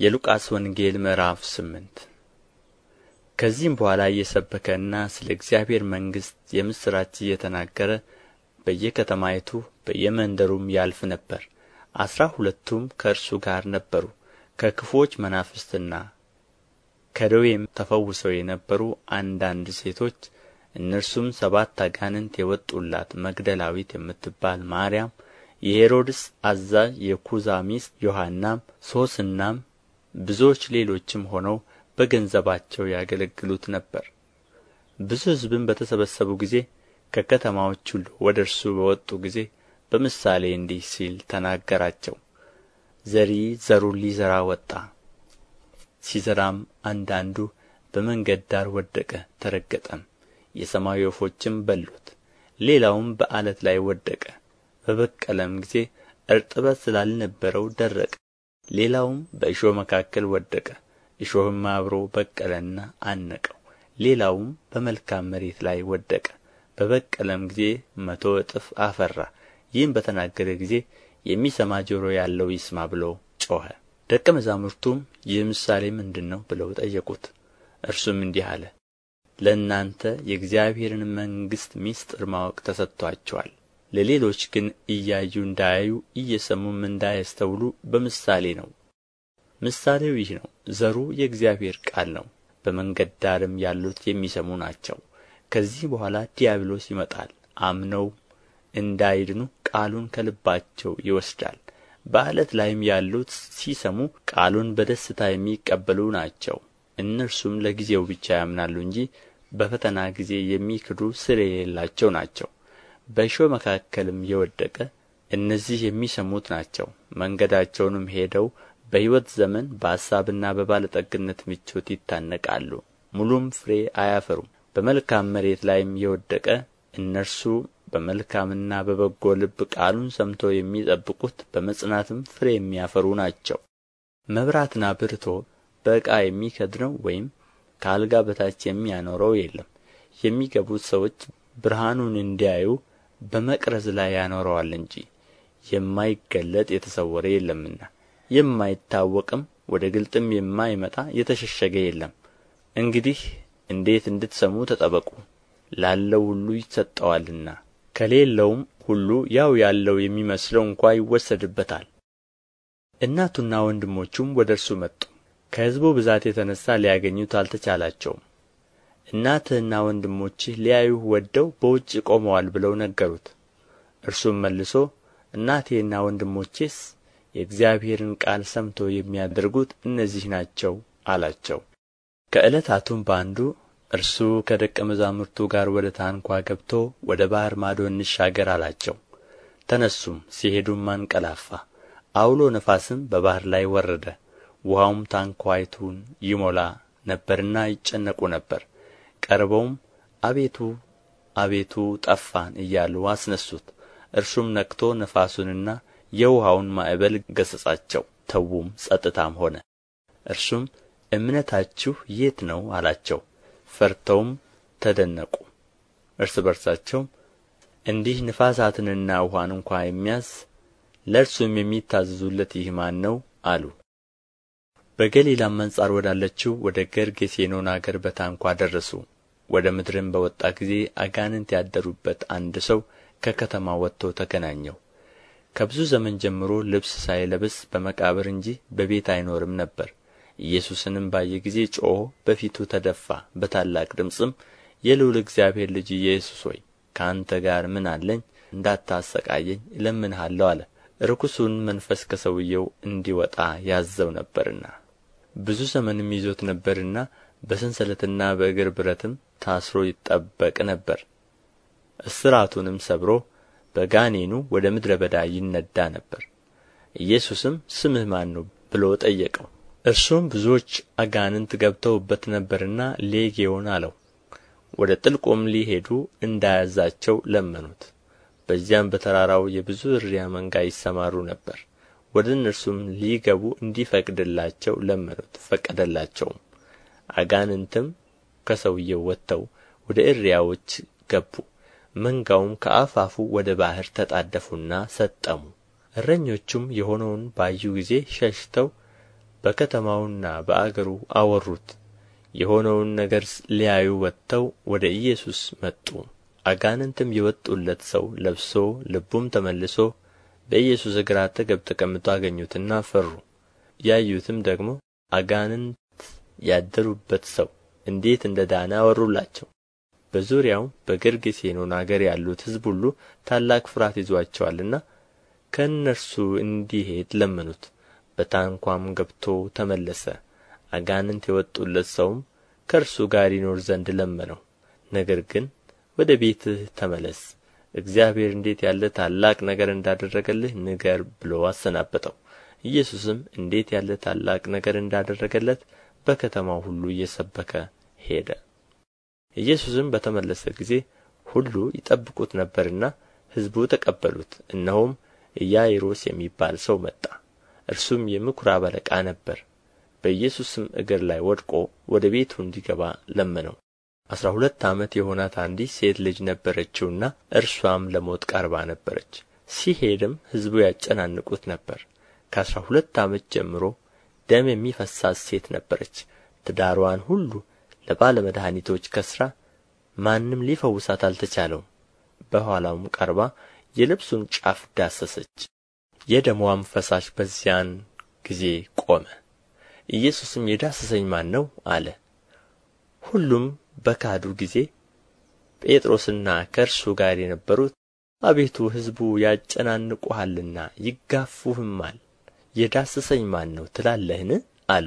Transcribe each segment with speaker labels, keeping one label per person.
Speaker 1: የሉቃስ ወንጌል ምዕራፍ ስምንት ከዚህም በኋላ እየሰበከና ስለ እግዚአብሔር መንግሥት የምሥራች እየተናገረ በየከተማይቱ በየመንደሩም ያልፍ ነበር። አሥራ ሁለቱም ከእርሱ ጋር ነበሩ ከክፉዎች መናፍስትና ከደዌም ተፈውሰው የነበሩ አንዳንድ ሴቶች እነርሱም ሰባት አጋንንት የወጡላት መግደላዊት የምትባል ማርያም የሄሮድስ አዛዥ የኩዛ ሚስት ዮሐናም ሶስናም ብዙዎች ሌሎችም ሆነው በገንዘባቸው ያገለግሉት ነበር። ብዙ ሕዝብም በተሰበሰቡ ጊዜ ከከተማዎች ሁሉ ወደ እርሱ በወጡ ጊዜ በምሳሌ እንዲህ ሲል ተናገራቸው። ዘሪ ዘሩን ሊዘራ ወጣ ሲዘራም አንዳንዱ በመንገድ ዳር ወደቀ ተረገጠም። የሰማይ ወፎችም በሉት ሌላውም በዓለት ላይ ወደቀ። በበቀለም ጊዜ እርጥበት ስላልነበረው ደረቀ ሌላውም በእሾህ መካከል ወደቀ። እሾህም አብሮ በቀለና አነቀው። ሌላውም በመልካም መሬት ላይ ወደቀ። በበቀለም ጊዜ መቶ እጥፍ አፈራ። ይህም በተናገረ ጊዜ የሚሰማ ጆሮ ያለው ይስማ ብሎ ጮኸ። ደቀ መዛሙርቱም ይህ ምሳሌ ምንድር ነው ብለው ጠየቁት። እርሱም እንዲህ አለ። ለእናንተ የእግዚአብሔርን መንግሥት ምሥጢር ማወቅ ተሰጥቶአችኋል ለሌሎች ግን እያዩ እንዳያዩ እየሰሙም እንዳያስተውሉ በምሳሌ ነው። ምሳሌው ይህ ነው። ዘሩ የእግዚአብሔር ቃል ነው። በመንገድ ዳርም ያሉት የሚሰሙ ናቸው። ከዚህ በኋላ ዲያብሎስ ይመጣል። አምነው እንዳይድኑ ቃሉን ከልባቸው ይወስዳል። በዓለት ላይም ያሉት ሲሰሙ ቃሉን በደስታ የሚቀበሉ ናቸው። እነርሱም ለጊዜው ብቻ ያምናሉ እንጂ በፈተና ጊዜ የሚክዱ ሥር የሌላቸው ናቸው በእሾህ መካከልም የወደቀ እነዚህ የሚሰሙት ናቸው። መንገዳቸውንም ሄደው በሕይወት ዘመን በአሳብና በባለጠግነት ምቾት ይታነቃሉ። ሙሉም ፍሬ አያፈሩም። በመልካም መሬት ላይም የወደቀ እነርሱ በመልካምና በበጎ ልብ ቃሉን ሰምተው የሚጠብቁት በመጽናትም ፍሬ የሚያፈሩ ናቸው። መብራትን አብርቶ በዕቃ የሚከድነው ወይም ከአልጋ በታች የሚያኖረው የለም። የሚገቡት ሰዎች ብርሃኑን እንዲያዩ በመቅረዝ ላይ ያኖረዋል እንጂ የማይገለጥ የተሰወረ የለምና። የማይታወቅም ወደ ግልጥም የማይመጣ የተሸሸገ የለም። እንግዲህ እንዴት እንድትሰሙ ተጠበቁ። ላለው ሁሉ ይሰጠዋልና ከሌለውም ሁሉ ያው ያለው የሚመስለው እንኳ ይወሰድበታል። እናቱና ወንድሞቹም ወደ እርሱ መጡ። ከሕዝቡ ብዛት የተነሣ ሊያገኙት አልተቻላቸውም እናትህና ወንድሞችህ ሊያዩህ ወደው በውጭ ቆመዋል ብለው ነገሩት። እርሱም መልሶ እናቴና ወንድሞቼስ የእግዚአብሔርን ቃል ሰምተው የሚያደርጉት እነዚህ ናቸው አላቸው። ከዕለታቱም በአንዱ እርሱ ከደቀ መዛሙርቱ ጋር ወደ ታንኳ ገብቶ ወደ ባሕር ማዶ እንሻገር አላቸው። ተነሱም ሲሄዱም አንቀላፋ። አውሎ ነፋስም በባሕር ላይ ወረደ። ውኃውም ታንኳይቱን ይሞላ ነበርና ይጨነቁ ነበር ቀርበውም አቤቱ አቤቱ ጠፋን እያሉ አስነሱት። እርሱም ነቅቶ ነፋሱንና የውኃውን ማዕበል ገሠጻቸው ተዉም ጸጥታም ሆነ። እርሱም እምነታችሁ የት ነው አላቸው። ፈርተውም ተደነቁ። እርስ በርሳቸውም እንዲህ ነፋሳትንና ውኃን እንኳ የሚያዝ ለእርሱም የሚታዘዙለት ይህ ማን ነው አሉ በገሊላም አንጻር ወዳለችው ወደ ጌርጌሴኖን አገር በታንኳ ደረሱ። ወደ ምድርም በወጣ ጊዜ አጋንንት ያደሩበት አንድ ሰው ከከተማ ወጥቶ ተገናኘው። ከብዙ ዘመን ጀምሮ ልብስ ሳይለብስ በመቃብር እንጂ በቤት አይኖርም ነበር። ኢየሱስንም ባየ ጊዜ ጮኾ በፊቱ ተደፋ። በታላቅ ድምፅም የልዑል እግዚአብሔር ልጅ ኢየሱስ ሆይ ከአንተ ጋር ምን አለኝ? እንዳታሰቃየኝ እለምንሃለሁ አለ። ርኩሱን መንፈስ ከሰውየው እንዲወጣ ያዘው ነበርና ብዙ ዘመንም ይዞት ነበርና በሰንሰለትና በእግር ብረትም ታስሮ ይጠበቅ ነበር። እስራቱንም ሰብሮ በጋኔኑ ወደ ምድረ በዳ ይነዳ ነበር። ኢየሱስም ስምህ ማን ነው ብሎ ጠየቀው። እርሱም ብዙዎች አጋንንት ገብተውበት ነበርና ሌጌዎን አለው። ወደ ጥልቁም ሊሄዱ እንዳያዛቸው ለመኑት። በዚያም በተራራው የብዙ እሪያ መንጋ ይሰማሩ ነበር ወደ እነርሱም ሊገቡ እንዲፈቅድላቸው ለመኑት ፈቀደላቸውም። አጋንንትም ከሰውየው ወጥተው ወደ እሪያዎች ገቡ። መንጋውም ከአፋፉ ወደ ባሕር ተጣደፉና ሰጠሙ። እረኞቹም የሆነውን ባዩ ጊዜ ሸሽተው በከተማውና በአገሩ አወሩት። የሆነውን ነገር ሊያዩ ወጥተው ወደ ኢየሱስ መጡ። አጋንንትም የወጡለት ሰው ለብሶ ልቡም ተመልሶ በኢየሱስ እግር አጠገብ ተቀምጦ አገኙትና ፈሩ። ያዩትም ደግሞ አጋንንት ያደሩበት ሰው እንዴት እንደ ዳነ አወሩላቸው። በዙሪያውም በጌርጌሴኖን አገር ያሉት ሕዝብ ሁሉ ታላቅ ፍርሃት ይዞአቸዋልና ከእነርሱ እንዲሄድ ለመኑት። በታንኳም ገብቶ ተመለሰ። አጋንንት የወጡለት ሰውም ከእርሱ ጋር ይኖር ዘንድ ለመነው። ነገር ግን ወደ ቤትህ ተመለስ እግዚአብሔር እንዴት ያለ ታላቅ ነገር እንዳደረገልህ ንገር ብሎ አሰናበተው። ኢየሱስም እንዴት ያለ ታላቅ ነገር እንዳደረገለት በከተማው ሁሉ እየሰበከ ሄደ። ኢየሱስም በተመለሰ ጊዜ ሁሉ ይጠብቁት ነበርና ሕዝቡ ተቀበሉት። እነሆም ኢያኢሮስ የሚባል ሰው መጣ። እርሱም የምኵራብ አለቃ ነበር። በኢየሱስም እግር ላይ ወድቆ ወደ ቤቱ እንዲገባ ለመነው አሥራ ሁለት ዓመት የሆናት አንዲት ሴት ልጅ ነበረችውና እርሷም ለሞት ቀርባ ነበረች። ሲሄድም ሕዝቡ ያጨናንቁት ነበር። ከአሥራ ሁለት ዓመት ጀምሮ ደም የሚፈሳት ሴት ነበረች። ትዳርዋን ሁሉ ለባለ መድኃኒቶች ከስራ ማንም ሊፈውሳት አልተቻለውም። በኋላውም ቀርባ የልብሱን ጫፍ ዳሰሰች። የደምዋም ፈሳሽ በዚያን ጊዜ ቆመ። ኢየሱስም የዳሰሰኝ ማን ነው? አለ። ሁሉም በካዱ ጊዜ ጴጥሮስና ከእርሱ ጋር የነበሩት አቤቱ ሕዝቡ ያጨናንቁሃልና ይጋፉህማል። የዳሰሰኝ ማን ነው ትላለህን? አሉ።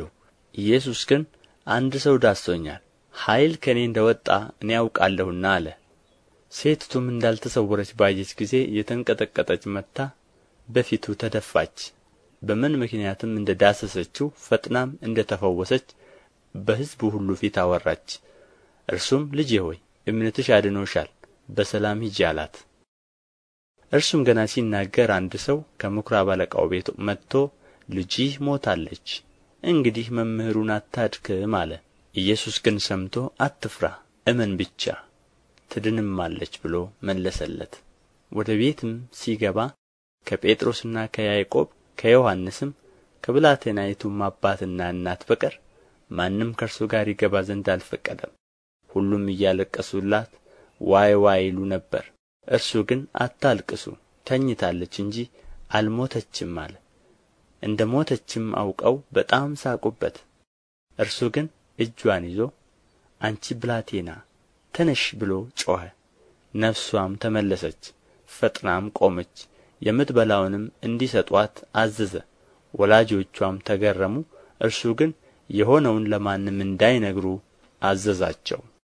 Speaker 1: ኢየሱስ ግን አንድ ሰው ዳስሶኛል ኃይል ከእኔ እንደ ወጣ እኔ አውቃለሁና አለ። ሴቲቱም እንዳልተሰወረች ባየች ጊዜ የተንቀጠቀጠች መጥታ በፊቱ ተደፋች። በምን ምክንያትም እንደ ዳሰሰችው ፈጥናም እንደ ተፈወሰች በሕዝቡ ሁሉ ፊት አወራች እርሱም ልጄ ሆይ እምነትሽ አድኖሻል በሰላም ሂጂ አላት። እርሱም ገና ሲናገር አንድ ሰው ከምኵራብ አለቃው ቤት መጥቶ ልጅህ ሞታለች እንግዲህ መምህሩን አታድክም አለ። ኢየሱስ ግን ሰምቶ አትፍራ እመን ብቻ ትድንማለች ብሎ መለሰለት። ወደ ቤትም ሲገባ ከጴጥሮስና ከያዕቆብ ከዮሐንስም ከብላቴናይቱም አባትና እናት በቀር ማንም ከእርሱ ጋር ይገባ ዘንድ አልፈቀደም ሁሉም እያለቀሱላት ዋይ ዋይ ይሉ ነበር። እርሱ ግን አታልቅሱ ተኝታለች እንጂ አልሞተችም አለ። እንደ ሞተችም አውቀው በጣም ሳቁበት። እርሱ ግን እጇን ይዞ አንቺ ብላቴና ተነሽ ብሎ ጮኸ። ነፍሷም ተመለሰች ፈጥናም ቆመች። የምትበላውንም እንዲሰጡአት አዘዘ። ወላጆቿም ተገረሙ። እርሱ ግን የሆነውን ለማንም እንዳይነግሩ አዘዛቸው